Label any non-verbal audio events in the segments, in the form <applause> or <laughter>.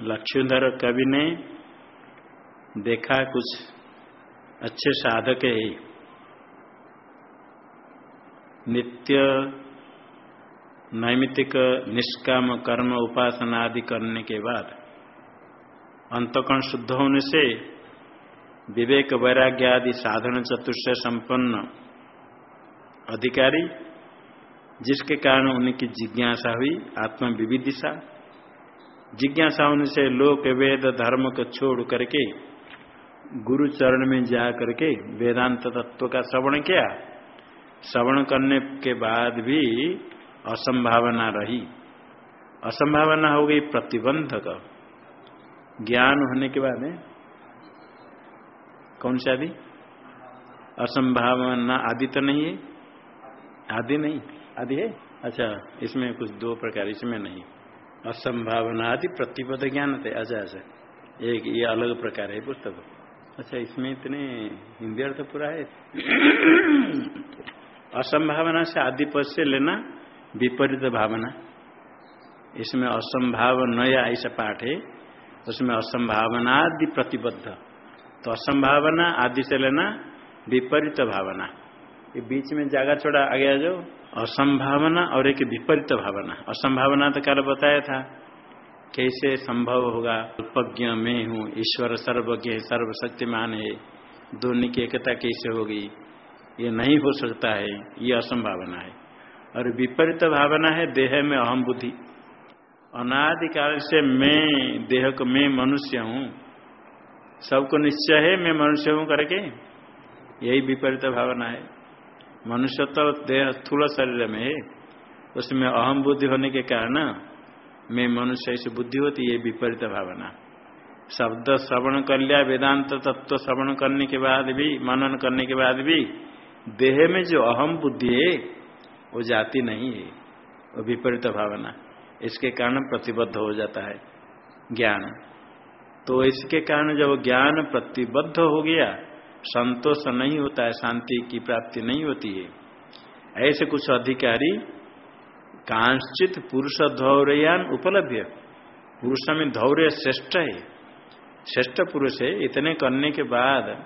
लक्ष्मीधर कवि ने देखा कुछ अच्छे साधक है। नित्य नैमित्तिक निष्काम कर्म उपासना आदि करने के बाद अंतकण शुद्ध होने से विवेक वैराग्य आदि साधन चतुष्ट संपन्न अधिकारी, जिसके कारण उनकी जिज्ञासा हुई आत्म विविदिशा जिज्ञासा होने से लोक वेद धर्म को छोड़ करके, गुरु चरण में जा करके वेदांत तत्व का श्रवण किया। श्रवण करने के बाद भी असंभावना रही। असंभावना हो गई प्रतिबंधक। ज्ञान होने के बाद, कौन सी आदि? असंभावना आदि तो नहीं है। आदि नहीं। आदि है? अच्छा इसमें कुछ दो प्रकार, इसमें नहीं। असंभावना आदि प्रतिबद्ध ज्ञान थे अच्छा एक ये अलग प्रकार है पुस्तक। अच्छा इसमें इतने हिंदी अर्थ पूरा है। असंभावना से आदि पद से लेना विपरीत भावना। इसमें असंभाव नया ऐसा पाठ है। उसमें असंभावना आदि प्रतिबद्ध। तो असंभावना आदि से लेना विपरीत भावना। ये बीच में जागा छोड़ा आ गया जो असंभावना और एक विपरीत भावना। असंभावना तो कल बताया था, कैसे संभव होगा? अल्पज्ञ में हूँ, ईश्वर सर्वज्ञ है, सर्वशक्तिमान है, दोनों की एकता कैसे होगी? ये नहीं हो सकता है, ये असंभावना है। और विपरीत भावना है देह में अहम बुद्धि। अनादिकाल से मैं, देह को मैं मनुष्य हूँ। सबको निश्चय है मैं मनुष्य हूँ करके? यही विपरीत भावना है। मनुष्य तो देह स्थूल शरीर में है, उसमें अहम बुद्धि होने के कारण मैं मनुष्य से बुद्धि होती ये विपरीत भावना। शब्द श्रवण कर लिया, वेदांत तत्व श्रवण करने के बाद भी, मनन करने के बाद भी, देह में जो अहम बुद्धि है, वो जाती नहीं है। वो विपरीत भावना। इसके कारण प्रतिबद्ध हो जाता है ज्ञान। तो इसके कारण जब ज्ञान प्रतिबद्ध हो गया संतोष नहीं होता है, शांति की प्राप्ति नहीं होती है। ऐसे कुछ अधिकारी कांचित पुरुष धौर्यान उपलब्ध पुरुष में धौर्य श्रेष्ठ है। श्रेष्ठ पुरुष है, इतने करने के बाद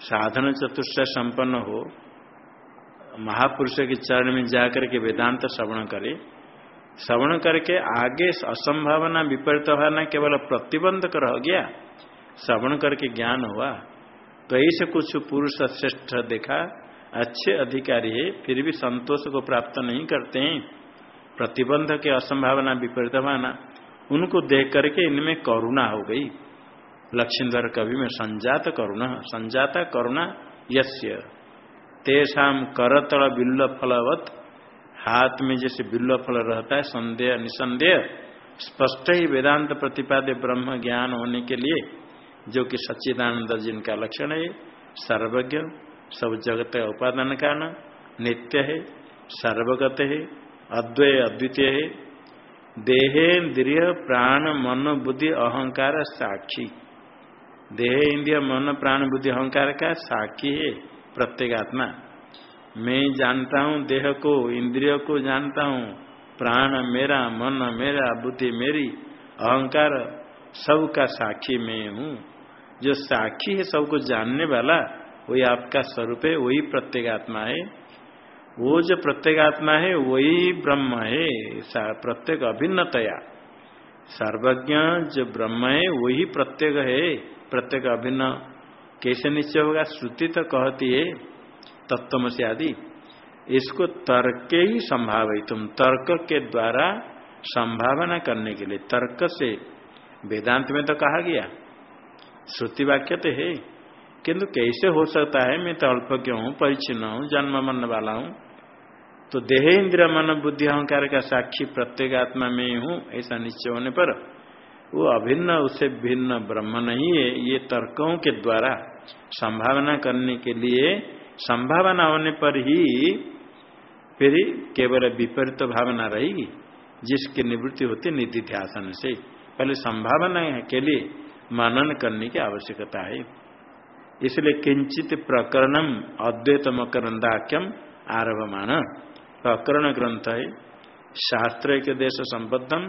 साधन चतुष्ट संपन्न हो, महापुरुष के चरण में जाकर के वेदांत श्रवण करे। श्रवण करके आगे असंभावना विपरीत भावना केवल प्रतिबंधक रह गया। श्रवण करके ज्ञान हुआ। तो ऐसे कुछ पुरुष श्रेष्ठ देखा, अच्छे अधिकारी है, फिर भी संतोष को प्राप्त नहीं करते हैं। प्रतिबंध के असंभावना विपरीत भावना, उनको देख करके इनमें करुणा हो गई। लक्ष्मीधर कवि में संजात करुणा, संजाता करुणा यस्य। तेषाम करतल बिल्ल फलवत हाथ में जैसे बिल्ल फल रहता है, संदेह, निसंदेह। स्पष्ट ही वेदांत प्रतिपाद्य ब्रह्म ज्ञान होने के लिए जो कि सच्चिदानंद जिनका लक्षण है, सर्वज्ञ, सब जगत का उपादान कारण, नित्य है, सर्वगत है, अद्वय अद्वितीय है देहे इंद्रिय प्राण मन बुद्धि अहंकार साक्षी। देह इंद्रिय मन प्राण बुद्धि अहंकार का साक्षी है, प्रत्येक आत्मा। मैं जानता हूँ देह को, इंद्रिय को जानता हूँ। प्राण मेरा, मन मेरा, बुद्धि मेरी, अहंकार सबका साक्षी मैं हूँ। जो साक्षी है, सबको जानने वाला, वही आपका स्वरूप है, वही प्रत्येगात्मा है। वो जो प्रत्येगात्मा है, वही ब्रह्म है। प्रत्येक अभिन्नतया। सर्वज्ञ जो ब्रह्म है, वही प्रत्येक है। प्रत्येक अभिन्न। कैसे निश्चय होगा? श्रुति तो कहती है तत्व से आदि। इसको तर्क ही संभावित तुम तर्क के द्वारा संभावना करने के लिए, तर्क से वेदांत में तो कहा गया श्रुति वाक्य तो है, किंतु कैसे हो सकता है मैं तो अल्प अल्पज्ञ हूँ परिचिन हूँ जन्म मन वाला हूँ? तो देह इंद्र मन बुद्धि अहंकार का साक्षी प्रत्येक आत्मा में हूँ, ऐसा निश्चय होने पर वो अभिन्न, उसे भिन्न ब्रह्म नहीं है, ये तर्कों के द्वारा संभावना करने के लिए संभावना होने पर ही फिर केवल विपरीत भावना रहेगी, जिसकी निवृत्ति होती निधि ध्यान से। पहले संभावना के लिए मनन करने की आवश्यकता है। इसलिए किंचित प्रकरणम अद्वैत मकरंदाख्यम आरभमान। प्रकरण ग्रंथ है, शास्त्र के देश संबद्धम,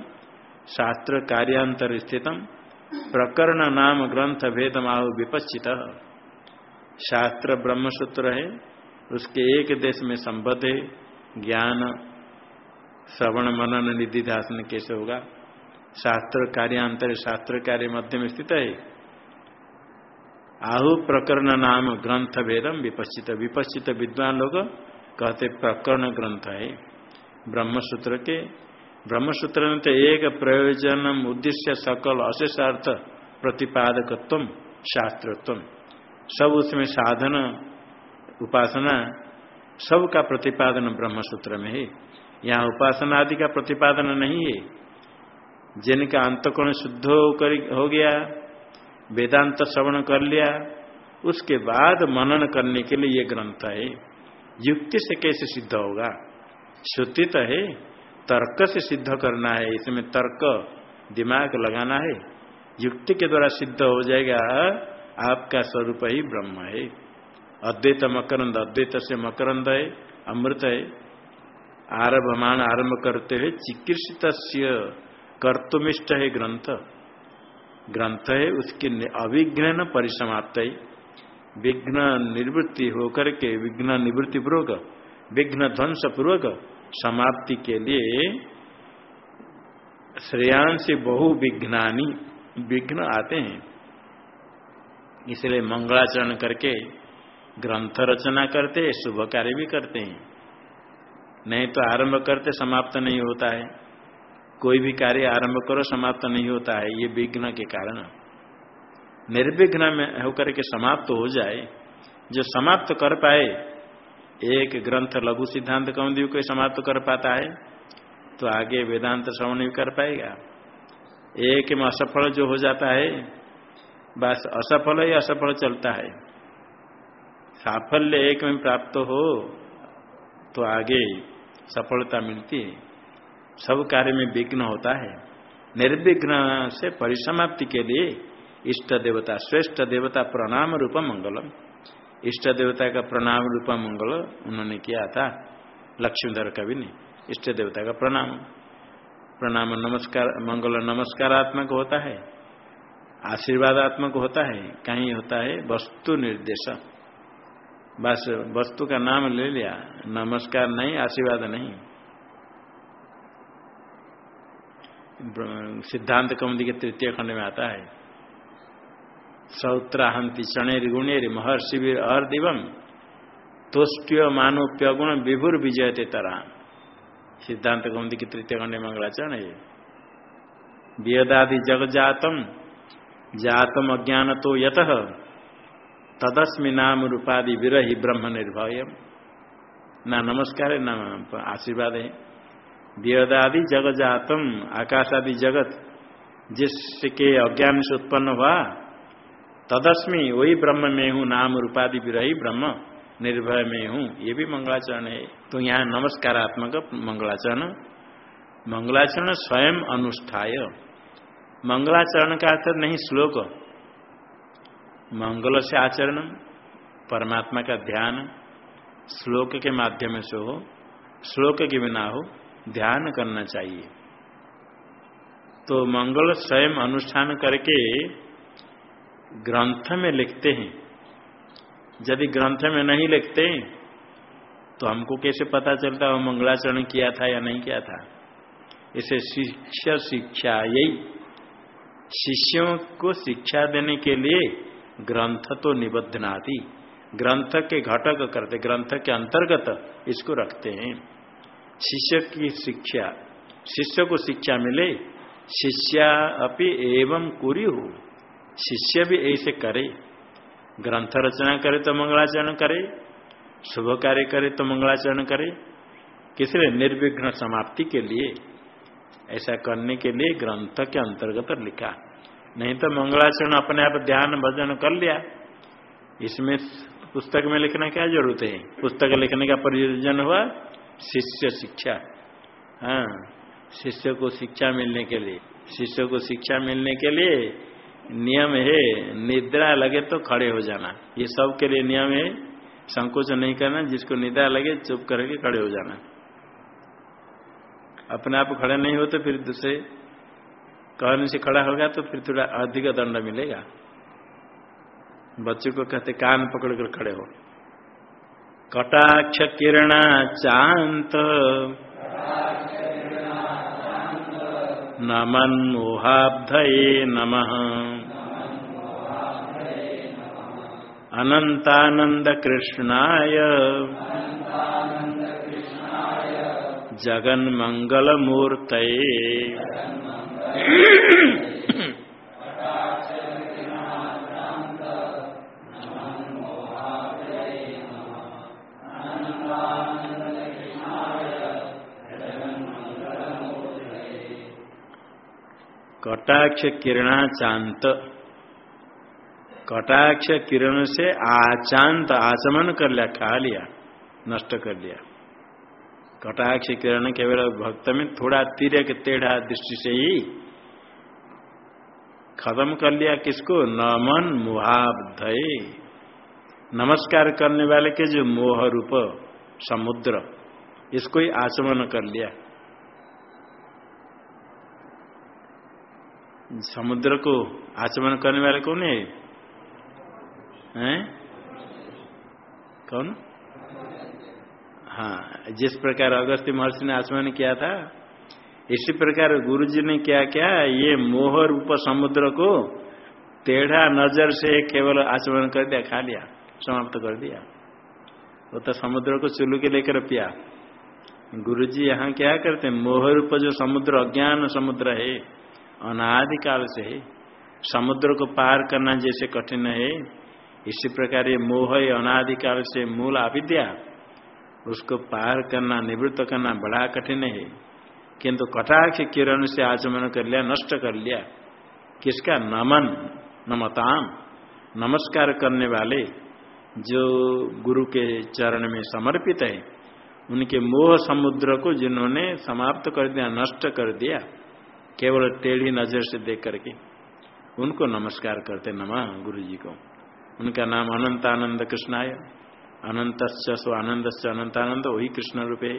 शास्त्र कार्यांतर स्थितम, प्रकरण नाम ग्रंथ भेद माहु विपचित शास्त्र ब्रह्मसूत्र है, उसके एक देश में संबद्ध ज्ञान, श्रवण, मनन निधि ध्यान कैसे होगा? शास्त्र कार्यांतर शास्त्र कार्य मध्य में स्थित है। आहु प्रकरण नाम ग्रंथ भेदम विपश्चित। विपश्चित विद्वान लोग कहते प्रकरण ग्रंथ है। ब्रह्मसूत्र के ब्रह्मसूत्र में तो एक प्रयोजन उद्देश्य सकल अशेषार्थ प्रतिपादकत्व शास्त्रत्व सब उसमें साधन, उपासना, सब का प्रतिपादन ब्रह्मसूत्र में है। यहाँ उपासना आदि का प्रतिपादन नहीं है। जिनका अंतकोण शुद्ध होकर हो गया, वेदांत श्रवण कर लिया, उसके बाद मनन करने के लिए ये ग्रंथ है, युक्ति से कैसे सिद्ध होगा? श्रुति तो है, तर्क से सिद्ध करना है, इसमें तर्क दिमाग लगाना है, युक्ति के द्वारा सिद्ध हो जाएगा, आपका स्वरूप ही ब्रह्म है। अद्वैत मकरंद, अद्वैत से मकरंद है, अमृत है। आरभमान आरंभ करते हुए चिकित्सित कर्तुमिष्ट है ग्रंथ। ग्रंथ है उसके अविघ्न परिसमाप्त। है विघ्न निवृत्ति होकर के, विघ्न निवृत्ति पूर्वक विघ्न ध्वंस पूर्वक समाप्ति के लिए श्रेयांश बहु विघ्नानी विघ्न आते हैं। इसलिए मंगलाचरण करके ग्रंथ रचना करते, शुभ कार्य भी करते हैं। नहीं तो आरंभ करते, समाप्त नहीं होता है। कोई भी कार्य आरंभ करो, समाप्त नहीं होता है, ये विघ्न के कारण। निर्विघ्न में होकर के समाप्त हो जाए, जो समाप्त कर पाए, एक ग्रंथ लघु सिद्धांत कौंदी कोई समाप्त कर पाता है तो आगे वेदांत श्रवण भी कर पाएगा। एक में असफल जो हो जाता है, बस असफल ही असफल चलता है। साफल्य एक में प्राप्त हो तो आगे सफलता मिलती है। सब कार्य में विघ्न होता है। निर्विघ्न से परिसमाप्ति के लिए इष्ट देवता, श्रेष्ठ देवता प्रणाम रूप मंगलम। इष्ट देवता का प्रणाम रूप मंगल उन्होंने किया था। लक्ष्मीधर कवि ने इष्ट देवता का प्रणाम। प्रणाम नमस्कार, मंगल नमस्कारात्मक होता है, आशीर्वादात्मक होता है, कहीं होता है वस्तु निर्देश। बस वस्तु का नाम ले लिया, नमस्कार नहीं, आशीर्वाद नहीं। सिद्धांत कौंदी के तृतीय खंड में आता है। सौत्राहंति चणेर गुणेर महर्षि अर दिवम तुष्ट्य मानोप्य गुण विभुर विजयते तरा। सिद्धांत कौंदी की तृतीय खंड मंगलाचरण है। वेदादि जग जातम जातम अज्ञान तो यत, तदस्मि नाम रूपादि विरही ब्रह्म निर्भय ना नमस्कार है, ना आशीर्वाद है। वेदादि जग जातम आकाश आदि जगत जिसके अज्ञान से उत्पन्न हुआ, तदस्मी, वही ब्रह्म में हूँ, नाम रूपादि विरही ब्रह्म, निर्भय में हूँ। ये भी मंगलाचरण है। तो यहाँ नमस्कारात्मक मंगलाचरण। मंगलाचरण स्वयं अनुष्ठाय। मंगलाचरण का अर्थ नहीं श्लोक। मंगल से आचरण, परमात्मा का ध्यान, श्लोक के माध्यम से हो, श्लोक के बिना हो। ध्यान करना चाहिए। तो मंगल स्वयं अनुष्ठान करके ग्रंथ में लिखते हैं। यदि ग्रंथ में नहीं लिखते तो हमको कैसे पता चलता वो मंगलाचरण किया था या नहीं किया था? इसे शिष्य शिक्षा, यही शिष्यों को शिक्षा देने के लिए ग्रंथ तो निबद्धनाती ग्रंथ के घटक करते, ग्रंथ के अंतर्गत इसको रखते हैं। शिष्य की शिक्षा। शिष्य को शिक्षा मिले, शिष्या अपि एवं कुरी हो शिष्य भी ऐसे करे। ग्रंथ रचना करे तो मंगलाचरण करे, शुभ कार्य करे तो मंगलाचरण करे। किस निर्विघ्न समाप्ति के लिए। ऐसा करने के लिए ग्रंथ के अंतर्गत लिखा। नहीं तो मंगलाचरण अपने आप ध्यान भजन कर लिया। इसमें पुस्तक में लिखना क्या ज़रूरत है? पुस्तक लिखने का प्रयोजन हुआ। शिष्य शिक्षा। हाँ शिष्य को शिक्षा मिलने के लिए। शिष्य को शिक्षा मिलने के लिए नियम है, निद्रा लगे तो खड़े हो जाना। ये सब के लिए नियम है। संकोच नहीं करना, जिसको निद्रा लगे चुप करके खड़े हो जाना। अपने आप खड़े नहीं हो तो फिर दूसरे, कहने से खड़ा होगा तो फिर थोड़ा अधिक दंड मिलेगा। बच्चों को कहते, कान पकड़ कर खड़े हो। कटाक्ष किरण चांत नमन्मोहाब्धये नमः। अनन्तानन्दकृष्णाय। जगन्मङ्गलमूर्तये। कटाक्ष किरणा चांत कटाक्ष किरण से आचांत आचमन कर लिया खा लिया, नष्ट कर लिया। कटाक्ष किरण केवल भक्त में थोड़ा तिरक टेढ़ा दृष्टि से ही खत्म कर लिया किसको? नमन मुहाब्धय। नमस्कार करने वाले के जो मोह रूप, समुद्र, इसको ही आचमन कर लिया। समुद्र को आचमन करने वाले कौन है? हैं? कौन? हाँ जिस प्रकार अगस्त महर्षि ने आचमन किया था, इसी प्रकार गुरु जी ने क्या क्या? ये मोह रूप समुद्र को टेढ़ा नज़र से केवल आचमन कर दिया, खा लिया, समाप्त कर दिया। वो तो समुद्र को चुल्लू के लेकर पिया। गुरु जी यहाँ क्या करते मोह रूप जो समुद्र, अज्ञान समुद्र है। अनादिकाल से है। समुद्र को पार करना जैसे कठिन है। इसी प्रकार ये मोह अनादिकाल से मूल अविद्या, उसको पार करना, निवृत्त करना बड़ा कठिन है। किंतु कटाक्ष किरण से आचमन कर लिया, नष्ट कर लिया, किसका? नमन, नमताम, नमस्कार करने वाले जो गुरु के चरण में समर्पित है, उनके मोह समुद्र को जिन्होंने समाप्त कर दिया, नष्ट कर दिया केवल टेढ़ी नज़र से देख करके उनको नमस्कार करते नमा गुरु जी को। उनका नाम अनंत आनंद कृष्णाय। अनंत आनंद से अनंतानंद, वही कृष्ण रूपे।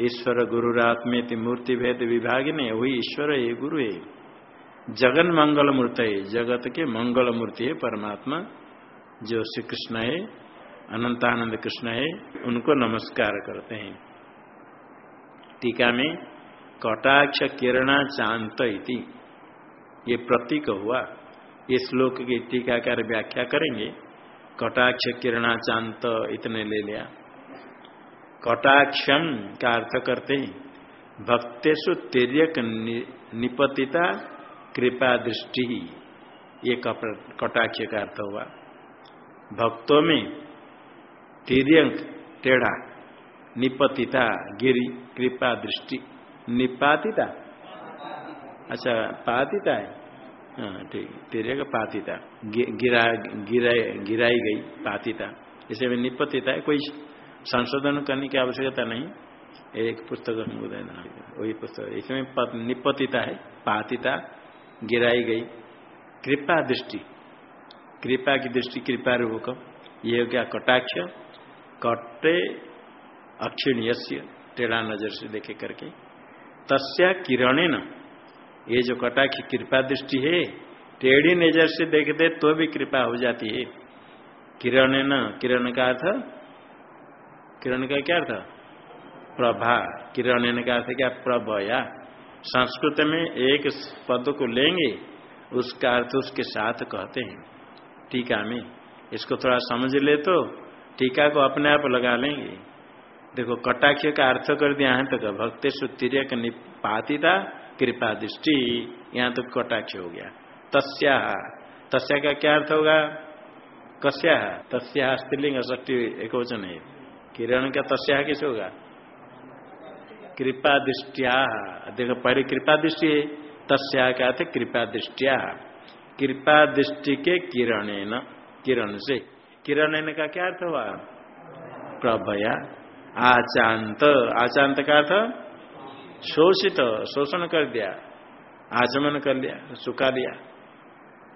ईश्वर गुरुरात्मेति मूर्ति भेद विभाग ने वही ईश्वर है गुरु है जगन मंगल मूर्त है, जगत के मंगल मूर्ति है, परमात्मा जो श्री कृष्ण है, अनंतानंद कृष्ण है, उनको नमस्कार करते हैं। टीका में कटाक्ष किरणा चांत इति ये प्रतीक हुआ। ये श्लोक की टीकाकार व्याख्या करेंगे। कटाक्ष किरणा चांत इतने ले लिया। कटाक्षम का अर्थ करते हैं, भक्तेषु तिर्यक निपतिता कृपा दृष्टि। ही ये कटाक्ष का अर्थ हुआ। भक्तों में तिर्यक, टेढ़ा, निपतिता, गिरी, कृपा दृष्टि। निपातिता। अच्छा पातिता है। हाँ ठीक तेरे का पातिता। गिरा गिरा गिराई गई पातिता। इसे में निपतिता है। कोई संशोधन करने की आवश्यकता नहीं। एक पुस्तक वही पुस्तक इसमें निपतिता है। पातिता, गिराई गई। कृपा दृष्टि। कृपा की दृष्टि कृपा रूप ये हो गया कटाक्ष। कटे अक्षिण टेढ़ा नज़र से देखे करके। तस्या किरणे न ये जो कटा की कृपा दृष्टि है, टेढ़ी नज़र से देखते तो भी कृपा हो जाती है। किरण न किरण का अर्थ? किरण का क्या अर्थ? प्रभा। किरण का अर्थ क्या? प्रभया संस्कृत में एक पद को लेंगे, उसका अर्थ उसके साथ कहते हैं, टीका में। इसको थोड़ा समझ ले तो टीका को अपने आप लगा लेंगे। देखो, कटाक्ष का अर्थ कर दिया है तक भक्ति सुतिर्य पातिता कृपा दृष्टि, यहाँ तो कटाक्ष हो गया। तस्या तस्या का क्या अर्थ होगा? कस्या, तस्या स्त्रीलिंग ष्टी एक वचन है। किरण का तस्या किस होगा? कृपा दृष्टिया। देखो, पहले कृपा दृष्टि है, तस्या क्या थे कृपा दृष्टिया। कृपा दृष्टि के किरण किरण से। किरण का क्या अर्थ हुआ प्रभया। आचांत। आचांत का अर्थ? शोषित, शोषण कर दिया। आचमन कर लिया, सुखा लिया।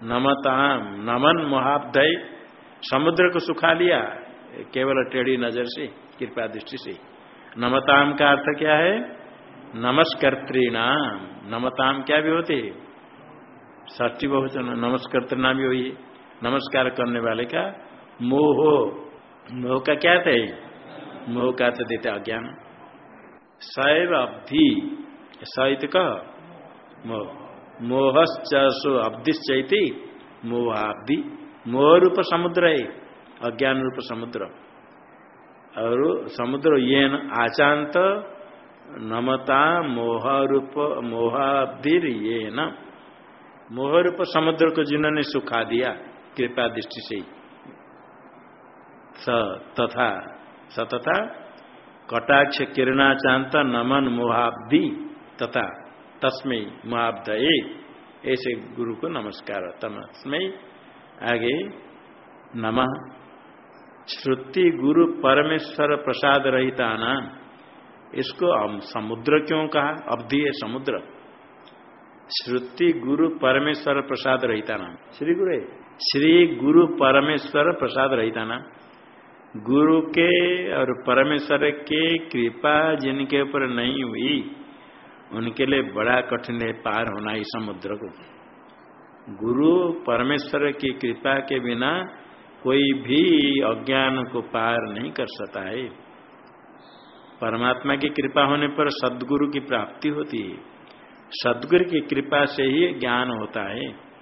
नमताम, नमन महाब्दय समुद्र को सुखा लिया। केवल टेढ़ी नज़र से, कृपा दृष्टि से। नमताम का अर्थ क्या है? नमस्कर्तृणाम। नमताम क्या भी होते ष्टी बहुचन, नमस्कर्तृणाम भी हुई नमस्कार करने वाले का मोह। मोह का क्या थे मोह का तो देते अज्ञान सैव अब्धि सहित कह मोह मोहश्चो अब्धिश्चैती मोहाब्धि मोह रूप समुद्र है अज्ञान रूप समुद्र और समुद्र ये आचांत नमता मोह रूप मोहाब्धिर ये न मोह रूप समुद्र को जिन्होंने सुखा दिया कृपा दृष्टि से स तथा स तथा कटाक्ष किरणाचांत नमन मोहाब्धि तथा तस्मय मोहाब्ध ऐसे गुरु को नमस्कार तस्मय आगे नमः। श्रुति गुरु परमेश्वर प्रसाद रहिता नाम इसको समुद्र क्यों कहा? अवधि है समुद्र। श्रुति गुरु परमेश्वर प्रसाद रहता नाम श्री गुरु। श्री गुरु परमेश्वर प्रसाद रहता नाम गुरु के और परमेश्वर के कृपा जिनके ऊपर नहीं हुई, उनके लिए बड़ा कठिन है, पार होना इस समुद्र को। गुरु परमेश्वर की कृपा के बिना कोई भी अज्ञान को पार नहीं कर सकता है। परमात्मा की कृपा होने पर सदगुरु की प्राप्ति होती है। सदगुरु की कृपा से ही ज्ञान होता है।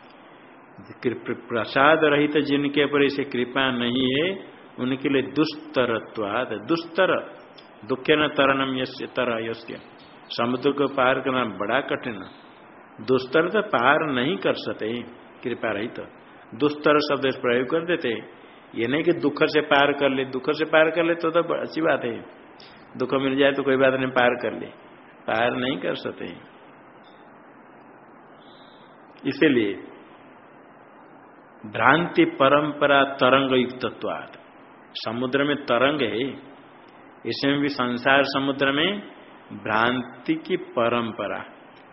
प्रसाद रहित जिनके ऊपर इसे कृपा नहीं है उनके लिए दुस्तरत्वाद दुस्तर दुखे न तरनम यस्य तर यस्य। समुद्र को पार करना बड़ा कठिन। दुस्तर तो पार नहीं कर सकते कृपा रहित। तो। दुस्तर शब्द प्रयोग कर देते। ये नहीं कि दुख से पार कर ले दुख से पार कर ले तो, तो अच्छी बात है। दुख मिल जाए तो कोई बात नहीं पार कर ले। पार नहीं कर सकते इसलिए भ्रांति परंपरा तरंग युक्तत्वाद समुद्र में तरंग है, इसमें भी संसार समुद्र में भ्रांति की परंपरा।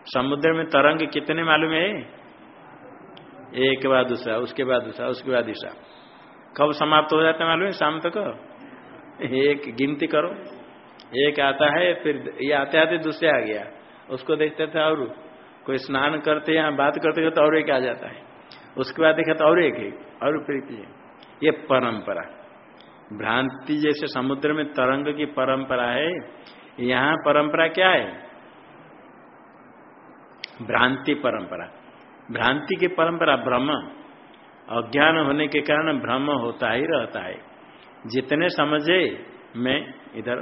समुद्र में तरंग कितने मालूम है? एक बाद दूसरा, उसके बाद दूसरा, उसके बाद दूसरा कब समाप्त हो जाता है मालूम है? शाम तक? एक गिनती करो। एक आता है, फिर ये आते आते दूसरे आ गया। उसको देखते थे और कोई स्नान करते या बात करते तो और एक आ जाता है। उसके बाद देखा तो और एक है, और फिर ये परंपरा। भ्रांति जैसे समुद्र में तरंग की परंपरा है, यहाँ परंपरा क्या है? भ्रांति परंपरा। भ्रांति की परंपरा ब्रह्म। अज्ञान होने के कारण भ्रम होता ही रहता है। जितने समझे, मैं इधर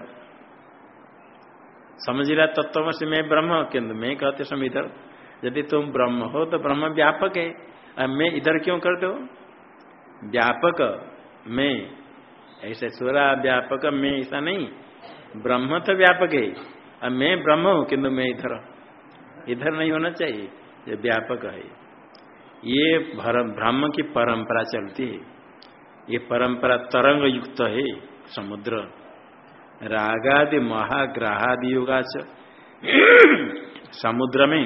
समझ रहा तत्व से मैं ब्रह्म किंतु मैं कहते समय इधर, यदि तुम ब्रह्म हो तो ब्रह्म व्यापक है। मैं इधर क्यों करते हो व्यापक। मैं ऐसे सुरा व्यापक मैं ऐसा नहीं। ब्रह्म तो व्यापक है। अब मैं ब्रह्म हूँ, किंतु मैं इधर इधर नहीं होना चाहिए, ये व्यापक है। ये ब्रह्म की परंपरा चलती है। ये परंपरा तरंग युक्त है, समुद्र। रागादि महाग्राहादि योगा समुद्र में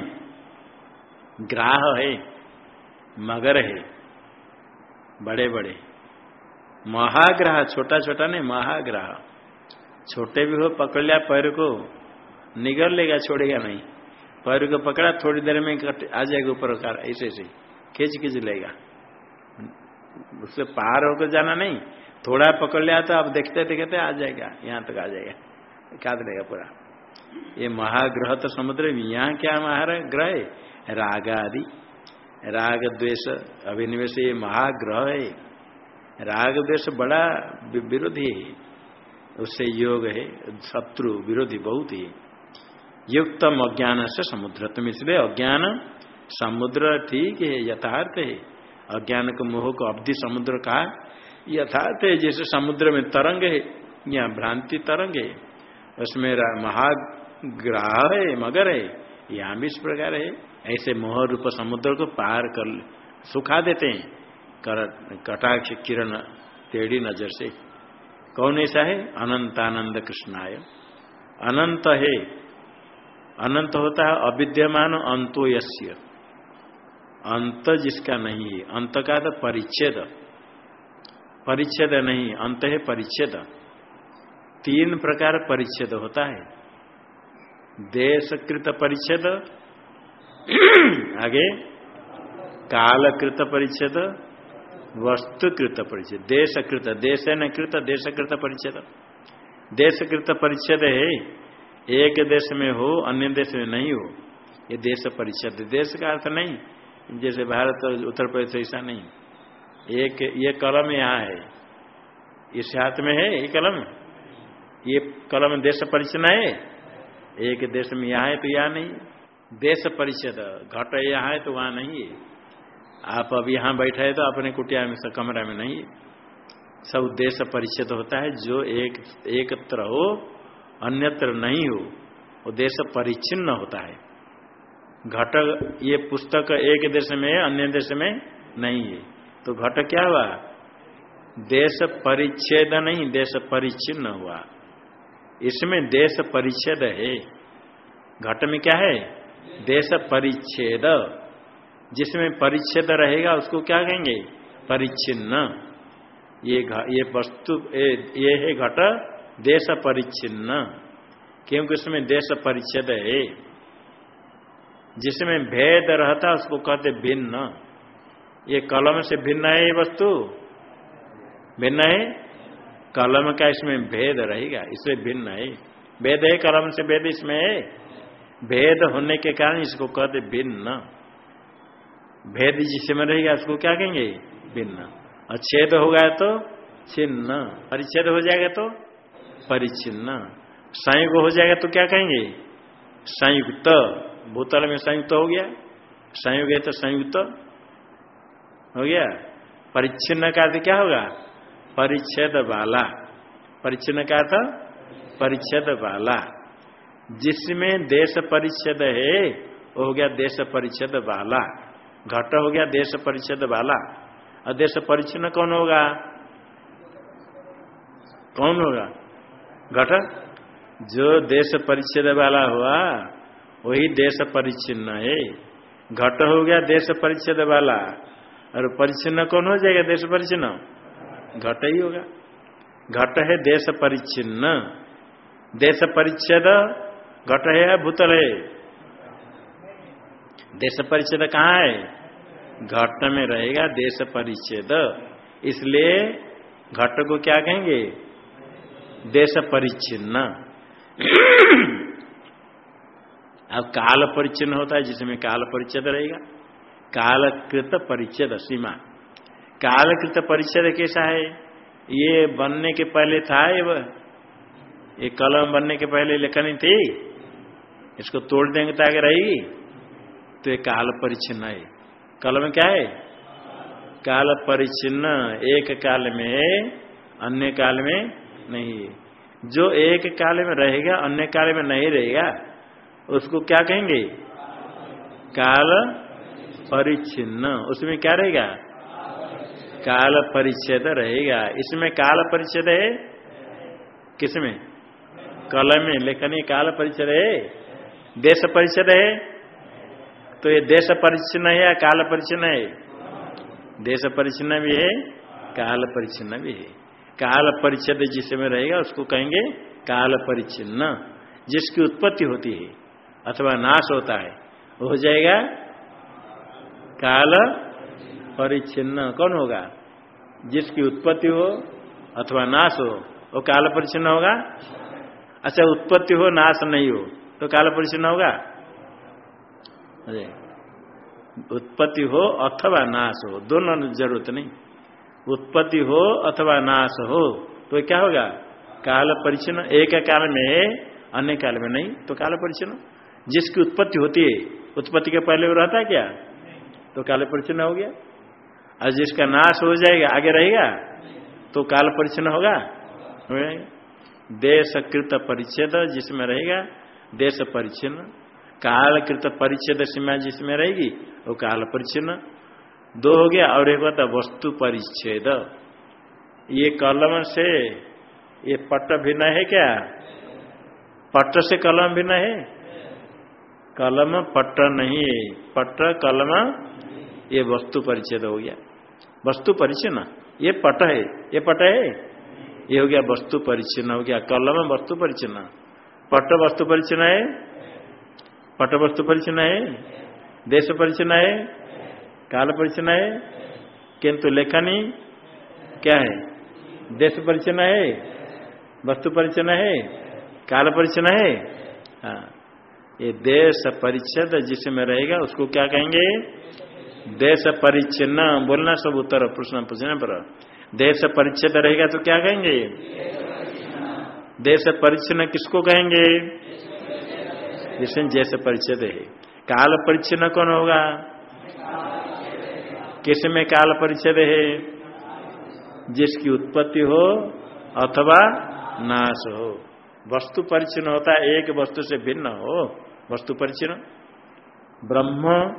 ग्राह है, मगर है बड़े बड़े महाग्रह छोटा छोटा नहीं, महाग्रह। छोटे भी हो पकड़ लिया पैर को, निगल लेगा, छोड़ेगा नहीं। पैर को पकड़ा, थोड़ी देर में आ जाएगा ऊपर ऐसे ऐसे खींच खींच लेगा। उससे पार होकर जाना नहीं। थोड़ा पकड़ लिया तो आप देखते देखते आ जाएगा, यहाँ तक आ जाएगा, काट देगा पूरा। ये महाग्रह तो समुद्र, यहाँ क्या महाग्रह? है राग आदि राग, द्वेष, अभिनिवेश, ये महाग्रह है। राग द्वेष बड़ा विरोधी है। उससे योग है, शत्रु विरोधी बहुत ही। युक्तम अज्ञान से समुद्र। तुम इसलिए अज्ञान, समुद्र ठीक है, यथार्थ है। अज्ञान को मोह को अवधि समुद्र कहा। यथार्थ है, जैसे समुद्र में तरंग है, या भ्रांति तरंग है। उसमें महाग्राह है, मगर है। यहाँ भी इस प्रकार है। ऐसे मोह रूप समुद्र को पार कर सुखा देते हैं। कटाक्ष किरण टेढ़ी नज़र से। कौन ऐसा है? अनंतानंद कृष्णाय। अनंत है। अनंत होता है अविद्यमान अंतो यस्य। अंत जिसका नहीं है। अंत का तो परिच्छेद। परिच्छेद नहीं। अंत है परिच्छेद। तीन प्रकार परिच्छेद होता है। देशकृत परिच्छेद। <clears throat> आगे। कालकृत परिच्छेद। वस्तुकृत परिच्छेद। देशकृत। देश न कृत, देशकृत परिच्छेद। देशकृत परिच्छेद है, एक देश में हो, अन्य देश में नहीं हो। ये देश परिच्छेद देश का अर्थ नहीं, जैसे भारत और उत्तर प्रदेश ऐसा नहीं। एक, ये कलम यहाँ है। इस हाथ में है, ये कलम? ये कलम देश परिचय है? एक देश में यहाँ है तो यहाँ नहीं। देश परिच्छेद, घट यहाँ है तो वहाँ नहीं है। आप अब यहाँ बैठे है तो अपने कुटिया में कमरा में नहीं। सब देश परिच्छेद होता है, जो एक, एकत्र हो, अन्यत्र नहीं हो वो देश परिच्छिन्न होता है। घट, ये पुस्तक एक देश में है, अन्य देश में नहीं है। तो घट क्या हुआ? देश परिच्छेद नहीं, देश परिच्छिन्न हुआ। इसमें देश परिच्छेद है। घट में क्या है? देश परिच्छेद। जिसमें परिच्छेद रहेगा, उसको क्या कहेंगे? परिच्छिन्न। ये ये वस्तु, ये है घट, देश परिच्छिन्न। क्योंकि उसमें देश परिच्छेद है। जिसमें भेद रहता उसको कहते भिन्न। ये कलम से भिन्न है ये वस्तु? भिन्न है? कलम का इसमें भेद रहेगा इसमें भिन्न है। भेद है कलम से, भेद इसमें है? भेद होने के कारण इसको कहते भिन्न। भेद जिसमें रहेगा, उसको क्या कहेंगे? भिन्न। और छेद हो तो छिन्न। परिच्छेद हो जाएगा तो परिचिन्न संयुक्त हो जाएगा तो क्या कहेंगे? संयुक्त। भूतल में संयुक्त हो गया। संयुक्त है तो संयुक्त। हो गया। परिच्छिन्न का अर्थ क्या होगा? परिच्छेद वाला। परिच्छिन्न का अर्थ परिच्छेद वाला। जिसमें देश परिच्छेद है, वो हो गया देश परिच्छेद वाला। घट हो गया देश परिच्छेद वाला। और देश परिच्छिन्न कौन होगा? कौन होगा? घट? जो देश परिच्छेद वाला हुआ, वही देश परिच्छिन्न है। घट हो गया देश परिच्छेद वाला। और परिच्छिन्न कौन हो जाएगा देश परिच्छिन्न? घट ही होगा। घट है देश परिच्छिन्न। देश परिच्छेद, घट है भूतल है? देश परिच्छेद कहाँ है? घट में रहेगा देश परिच्छेद। इसलिए घट को क्या कहेंगे? देश परिच्छिन्न। अब काल परिच्छिन्न होता है, जिसमें काल परिच्छेद रहेगा। कालकृत परिच्छेद सीमा। कालकृत परिच्छेद कैसा है? ये बनने के पहले था ये ये कलम बनने के पहले लेखनी थी? इसको तोड़ देंगे तो आगे रहेगी? तो काल परिच्छिन्न है। कलम क्या है? काल परिच्छिन्न। एक काल में है अन्य काल में नहीं है। जो एक काल में रहेगा, अन्य काल में नहीं रहेगा, उसको क्या कहेंगे? काल परिच्छिन्न। उसमें क्या रहेगा? काल परिच्छेद रहेगा। इसमें काल परिच्छेद है? किसमें? कलम में। लेखन काल परिच्छेद है? देश परिच्छेद है? तो ये देश परिच्छिन्न है या काल परिच्छिन्न है? देश परिच्छिन्न भी है, काल परिच्छिन्न भी है। काल परिच्छेद जिसमें रहेगा, उसको कहेंगे काल परिच्छिन्न। जिसकी उत्पत्ति होती है, अथवा नाश होता है हो जाएगा काल परिच्छिन्न। कौन होगा? जिसकी उत्पत्ति हो अथवा नाश हो, वो काल परिच्छिन्न होगा? अच्छा उत्पत्ति हो, नाश नहीं हो तो काल परिच्छिन्न होगा? उत्पत्ति हो अथवा नाश हो, दोनों ज़रूरत नहीं। उत्पत्ति हो अथवा नाश हो तो क्या होगा? काल परिचन्न, एक काल में है, अन्य काल में नहीं तो काल परिचन्न। जिसकी उत्पत्ति होती है, उत्पत्ति के पहले रहता है क्या? तो काल परिचन्न हो गया। और जिसका नाश हो जाएगा, आगे रहेगा? तो काल परिचन्न होगा। देश कृत परिच्छेद, जिसमें रहेगा, देश परिच्छिन्न कालकृत परिच्छेद सीमा जिसमें रहेगी, वो काल परिच्छिन्न। दो हो गया, और एक होता वस्तु परिच्छेद। ये कलम से, ये पट भिन्न है क्या? पट से कलम भिन्न है? कलम पट नहीं है। पट, कलम, ये वस्तु परिच्छेद हो गया। वस्तु परिचन्न ये पट है। ये पट है? ये हो गया वस्तु परिचन्न हो गया कलम वस्तु परिचन्न पट वस्तु परिचन्न है? पट वस्तु परिचन्न है, देश परिचन्न है, काल परिचन्न है, किंतु लेखनी क्या है? देश परिचन्न है, वस्तु परिचन्न है, काल परिचन्न है। हाँ ये देश परिच्छेद जिसमें रहेगा, उसको क्या कहेंगे? देश परिच्छिन्न, बोलना सब उत्तर, प्रश्न पूछने पर। देश परिच्छेद रहेगा तो क्या कहेंगे? देश परिच्छिन्न किसको कहेंगे? जिसमें जैसे परिच्छेद है। काल परिच्छिन्न कौन होगा? किसमें काल परिच्छेद है? जिसकी उत्पत्ति हो अथवा नाश हो। वस्तु परिचिन होता है, एक वस्तु से भिन्न हो। वस्तु परिचिन? ब्रह्म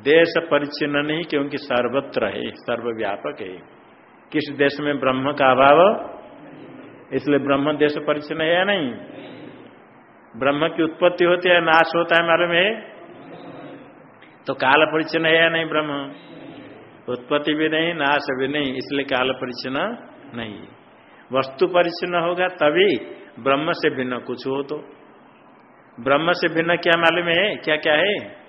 देश परिचिन नहीं, क्योंकि सर्वत्र है, सर्वव्यापक है। किस देश में ब्रह्म का अभाव? इसलिए ब्रह्म देश परिचिन है या नहीं? ब्रह्म की उत्पत्ति होती है, नाश होता है, मालूम है? तो काल परिचन्न है या नहीं ब्रह्म? उत्पत्ति भी नहीं, नाश भी नहीं, इसलिए काल परिचन्न नहीं वस्तु परिचन्न होगा, तभी ब्रह्म से भिन्न कुछ हो तो। ब्रह्म से भिन्न क्या मालूम है? क्या क्या है?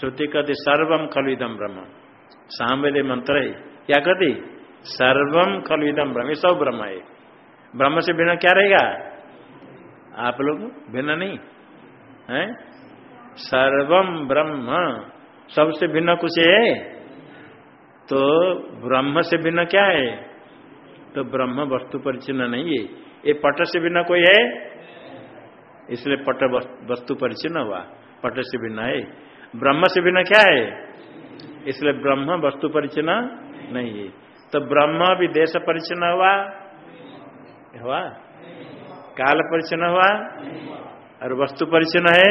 श्रुति कहती सर्वम खलुदम ब्रह्म। सामवेद मंत्र है। क्या कहती? सर्वम खलुदम ब्रह्म। सब ब्रह्म है। ब्रह्म से भिन्न क्या रहेगा? आप लोग भिन्न नहीं? है? सर्वम ब्रह्म। सबसे भिन्न कुछ है? तो ब्रह्म से भिन्न क्या है? तो ब्रह्म वस्तु परिचिन्न नहीं है। ये पट से भिन्न कोई है? इसलिए पट वस्तु परिचिन्न हुआ। पट से भिन्न है। ब्रह्म से भिन्न क्या है? इसलिए ब्रह्म वस्तु परिचिन्न नहीं है। तो ब्रह्म भी देश परिचिन्न हुआ? हुआ। काल परिचन्न हुआ और वस्तु परिचन्न है?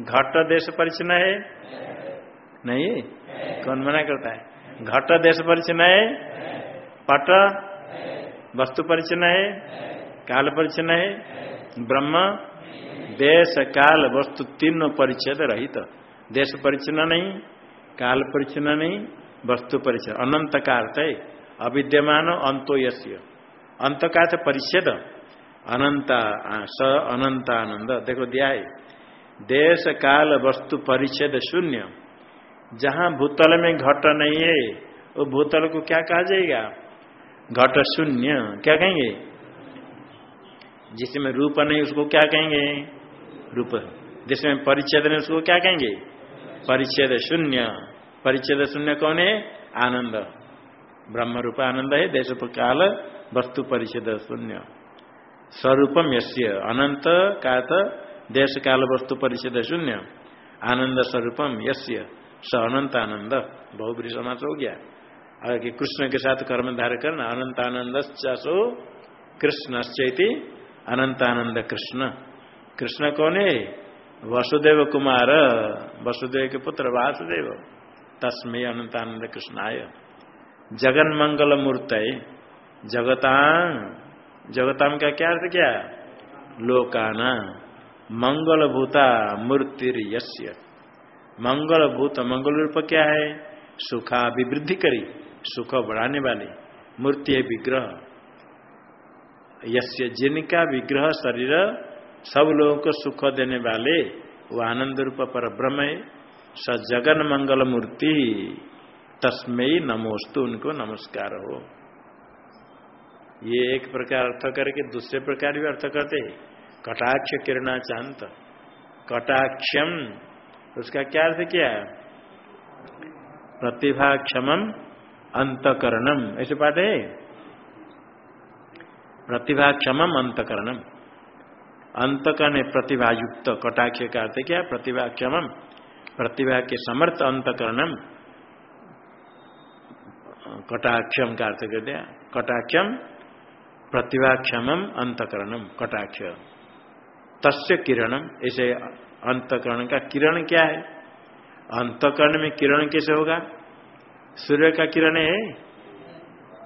घट देश परिचन्न है? नहीं? कौन मना करता है? घट देश परिचन्न है? पट वस्तु परिचन्न है? काल परिचन्न है? ब्रह्म देश, काल, वस्तु तीनों परिच्छेद रहित। देश परिचन्न नहीं, काल परिचन्न नहीं, वस्तु परिचय अनंत का अर्थ है अविद्यमान अंतो यश्य अंत का परिच्छेद। अनंत स अनंत आनंद देखो दिया है देश, काल, वस्तु, परिच्छेद, शून्य। जहाँ भूतल में घट नहीं है, वो भूतल को क्या कहा जाएगा? घट शून्य। क्या कहेंगे? जिसमें रूप नहीं, उसको क्या कहेंगे? रूप। जिसमें परिच्छेद नहीं, उसको क्या कहेंगे? परिच्छेद शून्य। परिच्छेद शून्य कौन है? आनंद। ब्रह्म रूप आनंद है, देश, काल, वस्तु, परिच्छेद शून्य। स्वरूपम यश्य अनंत का देश काल वस्तु परिच्छेद शून्य आनंद स्वरूपम यश्य स अनंत आनंद बहुबरी समास हो गया आगे कृष्ण के साथ कर्म धारण करना अनंत आनंद सो कृष्णश्चैति अनंत आनंद कृष्ण कृष्ण कौन है वसुदेव कुमार वसुदेव के पुत्र वासुदेव तस्में अनंत आनंद कृष्णाय जगन मंगल मूर्त जगतांग जगताम का क्या अर्थ क्या? लोकाना। मंगल भूता यस्य मंगल भूत मंगल रूप क्या है? सुखाभिवृद्धि करी, सुख बढ़ाने वाले। मूर्ति है विग्रह। यस्य जिनका विग्रह शरीर, सब लोगों को सुख देने वाले, वो आनंद रूप पर ब्रह्म है। स जगन मंगल मूर्ति। तस्मय नमोस्तु, उनको नमस्कार हो। ये एक प्रकार अर्थ करके दूसरे प्रकार भी अर्थ करते कटाक्ष किरणा चांत। कटाक्षम, उसका क्या अर्थ किया? प्रतिभा क्षम अंतकरणम। ऐसे पाठ है? प्रतिभा क्षम अंतकरणम। अंतकरण प्रतिभा युक्त कटाक्ष का अर्थ क्या? प्रतिभा प्रतिभा के समर्थ अंतकरणम। कटाक्षम का अर्थ कर दिया कटाक्षम प्रतिभा क्षम अंतकरणम कटाक्ष। तस्य किरणम ऐसे अंतकरण का किरण क्या है? अंतकरण में किरण कैसे होगा? सूर्य का किरण है?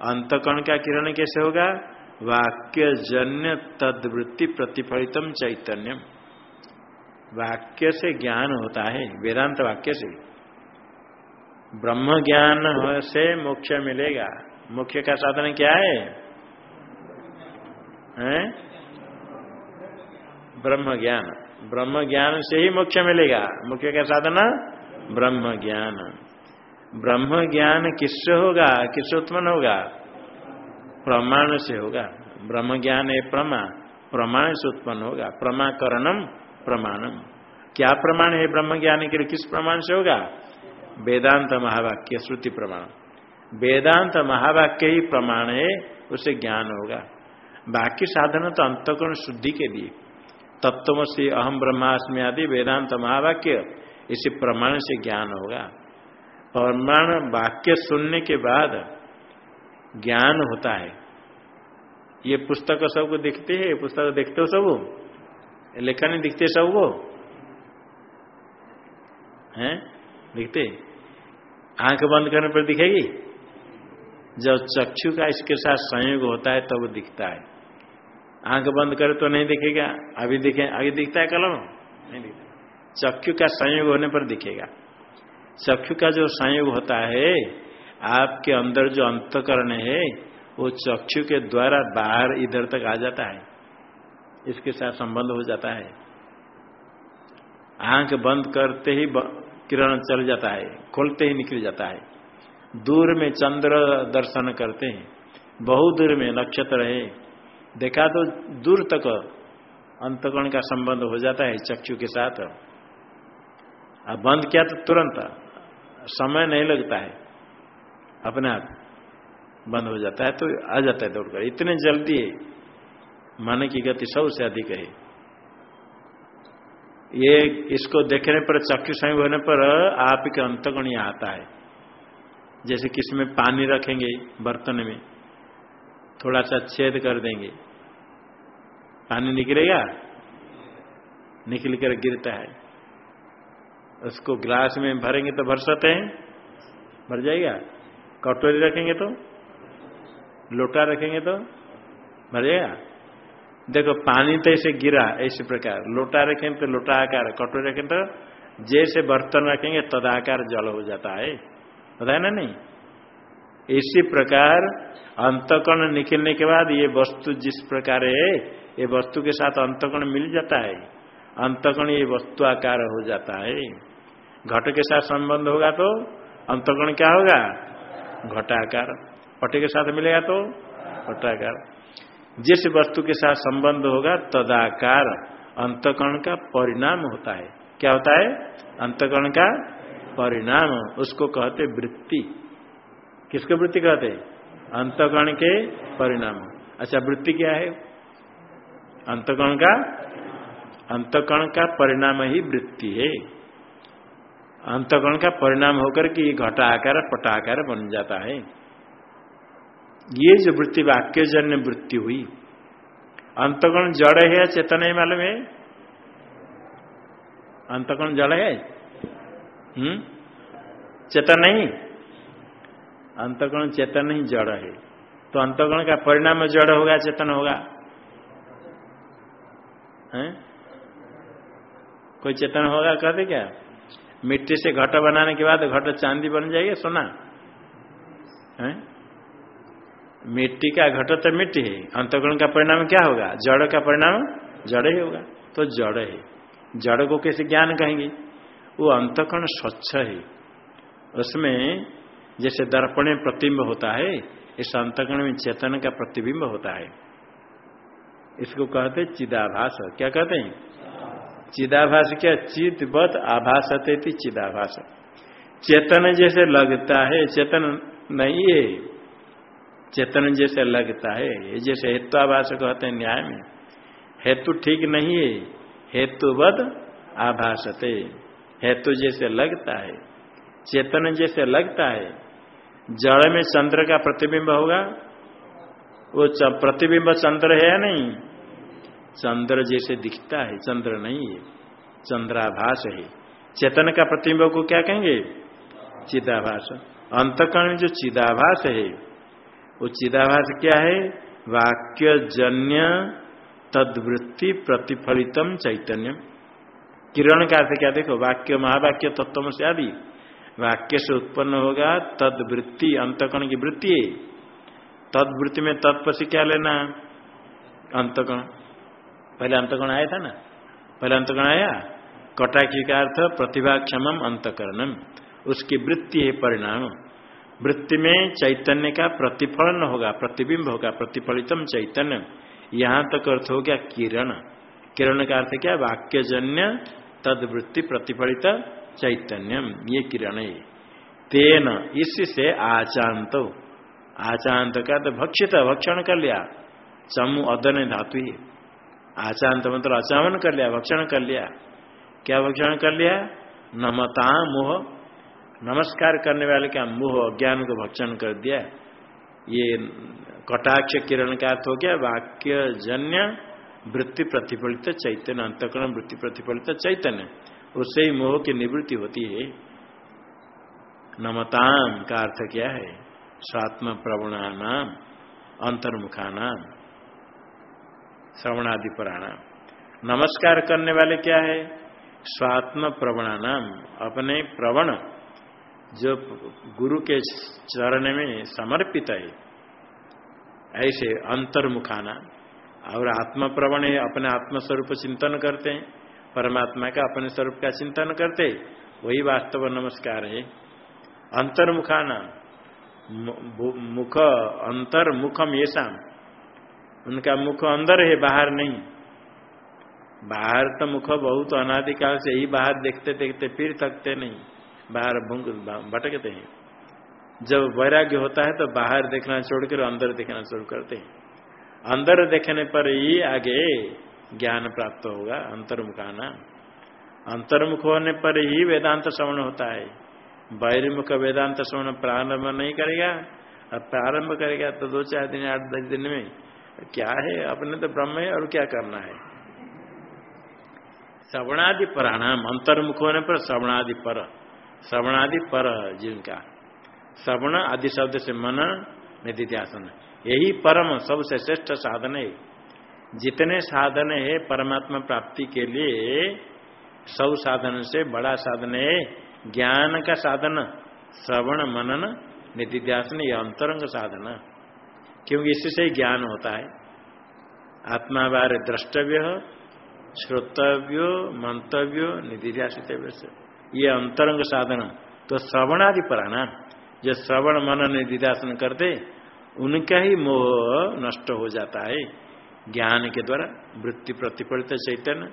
अंतकरण का किरण कैसे होगा? वाक्य जन्य तदवृत्ति प्रतिफलितम चैतन्यम। वाक्य से ज्ञान होता है वेदांत वाक्य से। ब्रह्म ज्ञान से मोक्ष मिलेगा। मुख्य का साधन क्या है, है? ब्रह्म ज्ञान ब्रह्म ज्ञान से ही मोक्ष मिलेगा। मुख्य का साधन? ब्रह्म ज्ञान ब्रह्म ज्ञान किससे होगा? किससे उत्पन्न होगा? प्रमाण से होगा। ब्रह्म ज्ञान है प्रमा। प्रमाण से उत्पन्न होगा। प्रमाकरणम प्रमाणम। क्या प्रमाण है ब्रह्म ज्ञान के लिए? किस प्रमाण से होगा? वेदांत महावाक्य, श्रुति प्रमाण। वेदांत महावाक्य ही प्रमाण है, उसे ज्ञान होगा। बाकी साधन तो अंतकरण शुद्धि के लिए। तत्व से अहम ब्रह्मास्मि आदि वेदांत महावाक्य, इसी प्रमाण से ज्ञान होगा। प्रमाण वाक्य सुनने के बाद ज्ञान होता है। ये पुस्तक सबको दिखते हैं? पुस्तक देखते हो सब? लेखन दिखते सबको? हैं? दिखते आँख बंद करने पर दिखेगी? जब चक्षु का इसके साथ संयोग होता है, तब तो दिखता है। आँख बंद करे तो नहीं दिखेगा, अभी दिखे, अभी दिखता है कलम? नहीं दिखता। चक्षु का संयोग होने पर दिखेगा। चक्षु का जो संयोग होता है, आपके अंदर जो अंतकरण है, वो चक्षु के द्वारा बाहर, इधर तक आ जाता है। इसके साथ संबंध हो जाता है। आँख बंद करते ही किरण चल जाता है, खोलते ही निकल जाता है। दूर में चंद्र दर्शन करते हैं, बहुत दूर में नक्षत्र है। देखा तो दूर तक अंतकरण का संबंध हो जाता है चक्षु के साथ। अब बंद किया तो तुरंत समय नहीं लगता है, अपने आप बंद हो जाता है तो आ जाता है दौड़कर। इतने जल्दी है मन की गति सबसे अधिक है। ये इसको देखने पर, चक्षु संयोग होने पर आपके अंतगण आता है। जैसे किसमें पानी रखेंगे बर्तन में, थोड़ा सा छेद कर देंगे। पानी निकलेगा? निकल कर गिरता है। उसको ग्लास में भरेंगे तो भर सकते हैं? भर जाएगा। कटोरी रखेंगे तो? लोटा रखेंगे तो? भर जाएगा। देखो, पानी तो ऐसे गिरा, ऐसे प्रकार। लोटा रखें तो लोटा आकार, कटोरी रखें तो? जैसे बर्तन रखेंगे, तदाकार जल हो जाता है। पता है ना नहीं? इसी प्रकार अंतकर्ण निकलने के बाद ये वस्तु जिस प्रकार है, ये वस्तु के साथ अंतकर्ण मिल जाता है। अंतकर्ण ये वस्तु आकार हो जाता है। घट के साथ संबंध होगा तो अंतकर्ण क्या होगा? घटाकार। पटे के साथ मिलेगा तो घटाकार जिस वस्तु के साथ संबंध होगा, तदाकार। अंतकरण का परिणाम होता है। क्या होता है? अंतकरण का परिणाम, उसको कहते वृत्ति। किसको वृत्ति कहते? अंतकरण के परिणाम। अच्छा वृत्ति क्या है? अंतकरण का? अंतकरण का परिणाम ही वृत्ति है। अंतकरण का परिणाम होकर के ये घटा आकार पटा आकार बन जाता है। ये जो वृत्ति, वाक्यजन्य वृत्ति हुई। अंतगुण जड़ है चेतन है मालूम है? अंतगुण जड़ है? हम्म? चेतन नहीं। अंतगुण चेतन नहीं, जड़ है। तो अंतगुण का परिणाम जड़ होगा, चेतन होगा। है? कोई चेतन होगा कहते क्या? मिट्टी से घट बनाने के बाद घट चांदी बन जाएगी, सोना? है? मिट्टी का घट तो मिट्टी है। अंतगुण का परिणाम क्या होगा? जड़ का परिणाम? जड़ ही होगा। तो जड़ है। जड़ को कैसे ज्ञान कहेंगे? वो अंतकरण स्वच्छ है। उसमें जैसे दर्पण में प्रतिबिंब होता है, इस अंतकरण में चेतन का प्रतिबिंब होता है। इसको कहते चिदाभास। क्या कहते हैं? चिदाभास क्या? चिदवत आभास चिदाभास। चेतन जैसे लगता है, चेतन नहीं है। चेतन जैसे लगता है जैसे हेत्वाभाष कहते हैं न्याय में। हेतु ठीक नहीं है हेतुवद आभासते। हेतु जैसे लगता है, चेतन जैसे लगता है, जड़ में चंद्र का प्रतिबिंब होगा, वो प्रतिबिंब चंद्र है या नहीं? चंद्र जैसे दिखता है, चंद्र नहीं है, चंद्राभास है। चेतन का प्रतिबिंब को क्या कहेंगे? चिदाभास। अंतकरण में जो चिदाभास है, वो चिदाभास क्या है? वाक्य जन्य तदवृत्ति प्रतिफलितम चैतन्यम। किरण का अर्थ क्या देखो? वाक्य, महावाक्य तत्व से आदि। वाक्य से उत्पन्न होगा तदवृत्ति, अंतकण की वृत्ति। तद वृत्ति में तत्व से क्या लेना? अंतकण। पहले अंतकण आया था ना? पहले अंतकरण आया? कटाक्षी का अर्थ प्रतिभा क्षम अंतकरणम। उसकी वृत्ति है परिणाम। वृत्ति में चैतन्य का प्रतिफलन होगा, प्रतिबिंब होगा, प्रतिफलितम चैतन्य यहाँ तक अर्थ हो गया किरण। किरण का अर्थ क्या? वाक्यजन्य तद वृत्ति प्रतिफलित चैतन्यम। ये किरण तेन, इससे आचांत। आचांत का तो भक्षित, भक्षण कर लिया। चमु अदन धातु आचांत मतलब अचावन कर लिया, भक्षण कर लिया। क्या भक्षण कर लिया? नमता मोह। नमस्कार करने वाले का मोह अज्ञान को भक्षण कर दिया। ये कटाक्ष किरण का अर्थ हो गया वाक्य जन्य वृत्ति प्रतिफलित चैतन्य, अंतकरण वृत्ति प्रतिफलित चैतन्य। उससे ही मोह की निवृत्ति होती है। नमताम का अर्थ क्या है? स्वात्म प्रवणानाम अंतर्मुखानाम श्रवणादि प्राणाम नमस्कार करने वाले क्या है? स्वात्म प्रवणानाम अपने प्रवण जो गुरु के चरण में समर्पित है। ऐसे अंतर्मुखाना और आत्म प्रवण है, अपने आत्मस्वरूप चिंतन करते हैं। परमात्मा का अपने स्वरूप का चिंतन करते वही वास्तव नमस्कार है। अंतर्मुखाना मुख अंतर मुखम ये शाम उनका मुख अंदर है, बाहर नहीं। बाहर तो मुख बहुत अनादिकाल से ही बाहर देखते देखते, फिर थकते नहीं। बाहर भूंग भटकते हैं। जब वैराग्य होता है तो बाहर देखना छोड़कर, अंदर देखना शुरू करते हैं। अंदर देखने पर ही आगे ज्ञान प्राप्त होगा, अंतर्मुखाना। अंतर्मुख होने पर ही वेदांत श्रवण होता है। बहिर्मुख वेदांत श्रवण प्रारंभ नहीं करेगा, अब प्रारंभ करेगा तो दो चार दिन, आठ दस दिन में क्या है? अपने तो ब्रह्म है और क्या करना है? श्रवणादि प्राणाम अंतर्मुख होने पर श्रवणादि पर श्रवणादि पर जिनका। श्रवण आदि शब्द से मन निधिध्यासन यही परम सबसे श्रेष्ठ साधन है। जितने साधन है परमात्मा प्राप्ति के लिए, सब साधन से बड़ा साधन है। ज्ञान का साधन, श्रवण, मनन, निधिध्यासन, ये अंतरंग साधन। क्योंकि इससे ज्ञान होता है। आत्मा बारे द्रष्टव्य, श्रोतव्यो, मंतव्यो निधिध्यासित ये अंतरंग साधन। तो श्रवणादि पराना जो श्रवण, मनन निधिदासन करते उनका ही मोह नष्ट हो जाता है। ज्ञान के द्वारा वृत्ति प्रतिफलित चैतन्य।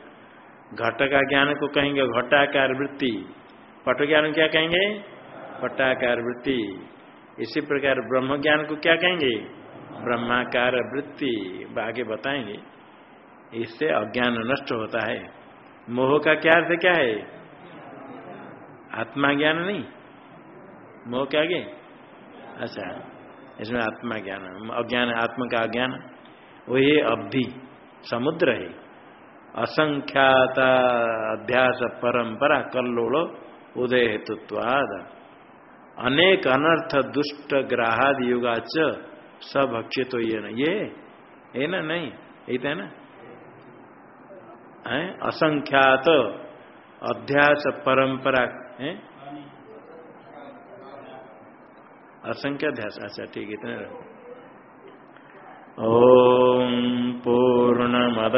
घट का ज्ञान को कहेंगे घटाकार वृत्ति। पट ज्ञान क्या कहेंगे? पटाकार वृत्ति। इसी प्रकार ब्रह्म ज्ञान को क्या कहेंगे? ब्रह्माकार वृत्ति। आगे बताएँगे। इससे अज्ञान नष्ट होता है। मोह का क्या अर्थ क्या है? आत्मा ज्ञान नहीं। मोह क्या आगे? अच्छा। इसमें आत्मा ज्ञान अज्ञान आत्मा का अज्ञान वही अवधि समुद्र है। असंख्याता अध्यास परंपरा कल्लोड़ो उदय हेतुत्वाद अनेक अनर्थ दुष्ट ग्राहाद युगाच सभक्ष्य तो ये ना। ये है ना नहीं है ना? असंख्यात अध्यास परंपरा, है? असंख्य अध्यास। अच्छा ठीक इतने ओम पूर्ण मद